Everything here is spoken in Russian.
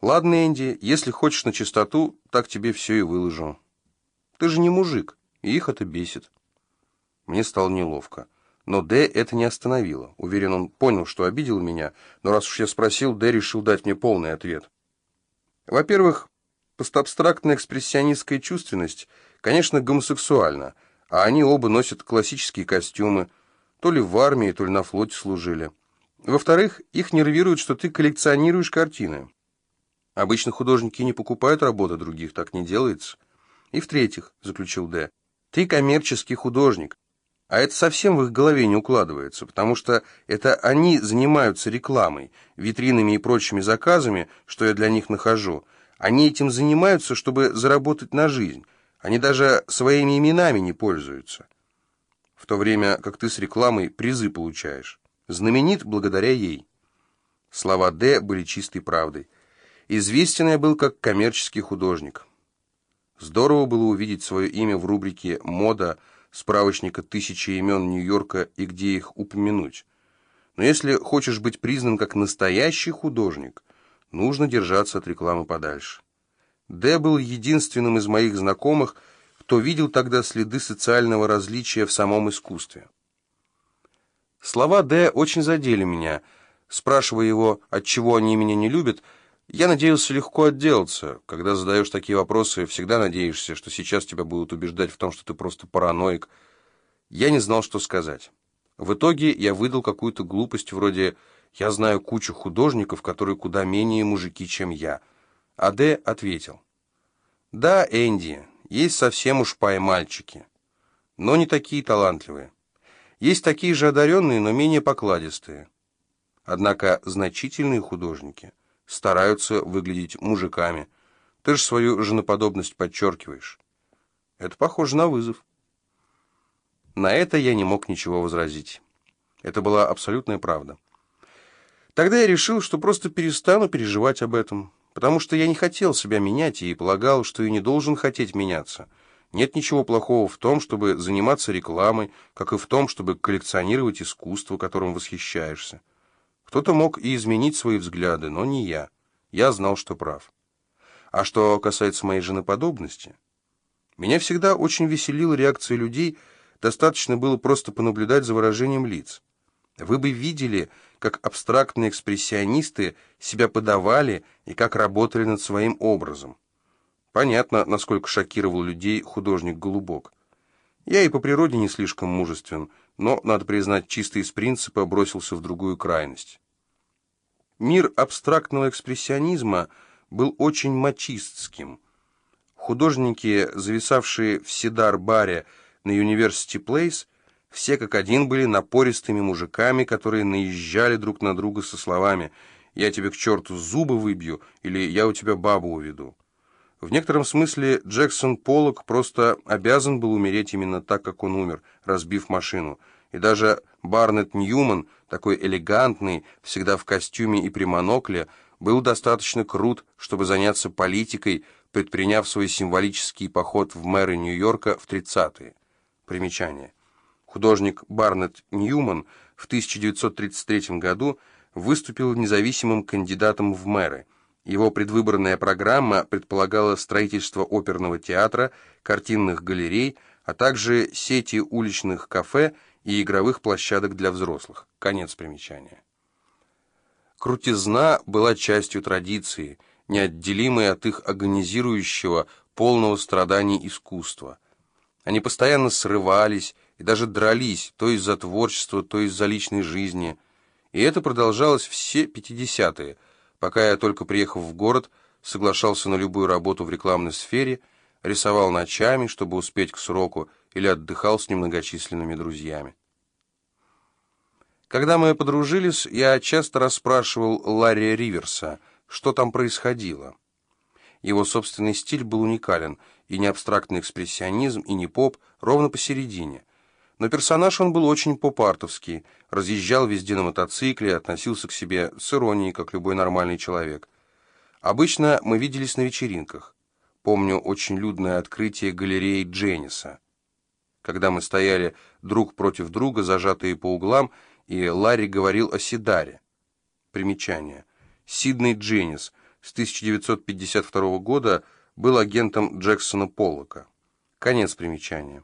Ладно, Энди, если хочешь на чистоту, так тебе все и выложу. Ты же не мужик, и их это бесит. Мне стало неловко. Но Д это не остановило. Уверен, он понял, что обидел меня, но раз уж я спросил, Д решил дать мне полный ответ. Во-первых, постабстрактная экспрессионистская чувственность, конечно, гомосексуальна, а они оба носят классические костюмы, то ли в армии, то ли на флоте служили. Во-вторых, их нервирует, что ты коллекционируешь картины. Обычно художники не покупают работы других, так не делается. И в-третьих, заключил Д, ты коммерческий художник, а это совсем в их голове не укладывается, потому что это они занимаются рекламой, витринами и прочими заказами, что я для них нахожу. Они этим занимаются, чтобы заработать на жизнь. Они даже своими именами не пользуются. В то время как ты с рекламой призы получаешь. Знаменит благодаря ей. Слова Д были чистой правдой. Известен я был как коммерческий художник. Здорово было увидеть свое имя в рубрике «Мода» справочника «Тысячи имен Нью-Йорка» и где их упомянуть. Но если хочешь быть признан как настоящий художник, нужно держаться от рекламы подальше. Д был единственным из моих знакомых, кто видел тогда следы социального различия в самом искусстве. Слова Д очень задели меня. Спрашивая его, от чего они меня не любят, я надеялся легко отделаться. Когда задаешь такие вопросы, всегда надеешься, что сейчас тебя будут убеждать в том, что ты просто параноик. Я не знал, что сказать. В итоге я выдал какую-то глупость вроде «Я знаю кучу художников, которые куда менее мужики, чем я». А Д ответил «Да, Энди, есть совсем уж пай-мальчики, но не такие талантливые. Есть такие же одаренные, но менее покладистые. Однако значительные художники» стараются выглядеть мужиками. Ты же свою женоподобность подчеркиваешь. Это похоже на вызов. На это я не мог ничего возразить. Это была абсолютная правда. Тогда я решил, что просто перестану переживать об этом, потому что я не хотел себя менять и полагал, что и не должен хотеть меняться. Нет ничего плохого в том, чтобы заниматься рекламой, как и в том, чтобы коллекционировать искусство, которым восхищаешься. Кто-то мог и изменить свои взгляды, но не я. Я знал, что прав. А что касается моей женоподобности, меня всегда очень веселила реакция людей, достаточно было просто понаблюдать за выражением лиц. Вы бы видели, как абстрактные экспрессионисты себя подавали и как работали над своим образом. Понятно, насколько шокировал людей художник Голубок. Я и по природе не слишком мужествен, но, надо признать, чисто из принципа бросился в другую крайность. Мир абстрактного экспрессионизма был очень мачистским. Художники, зависавшие в Сидар-баре на University Place, все как один были напористыми мужиками, которые наезжали друг на друга со словами «Я тебе к черту зубы выбью» или «Я у тебя бабу уведу». В некотором смысле Джексон Поллок просто обязан был умереть именно так, как он умер, разбив машину. И даже Барнетт Ньюман, такой элегантный, всегда в костюме и при монокле, был достаточно крут, чтобы заняться политикой, предприняв свой символический поход в мэры Нью-Йорка в 30-е. Примечание. Художник Барнетт Ньюман в 1933 году выступил независимым кандидатом в мэры – его предвыборная программа предполагала строительство оперного театра, картинных галерей, а также сети уличных кафе и игровых площадок для взрослых. Конец примечания. Крутизна была частью традиции, неотделимой от их агонизирующего, полного страданий искусства. Они постоянно срывались и даже дрались, то из-за творчества, то из-за личной жизни. И это продолжалось все 50-е, Пока я, только приехав в город, соглашался на любую работу в рекламной сфере, рисовал ночами, чтобы успеть к сроку, или отдыхал с немногочисленными друзьями. Когда мы подружились, я часто расспрашивал Ларри Риверса, что там происходило. Его собственный стиль был уникален, и не абстрактный экспрессионизм, и не поп, ровно посередине. Но персонаж он был очень попартовский, разъезжал везде на мотоцикле, относился к себе с иронией, как любой нормальный человек. Обычно мы виделись на вечеринках. Помню очень людное открытие галереи Дженниса. Когда мы стояли друг против друга, зажатые по углам, и Ларри говорил о Сидаре. Примечание. Сидней Дженнис, с 1952 года был агентом Джексона Поллока. Конец примечания.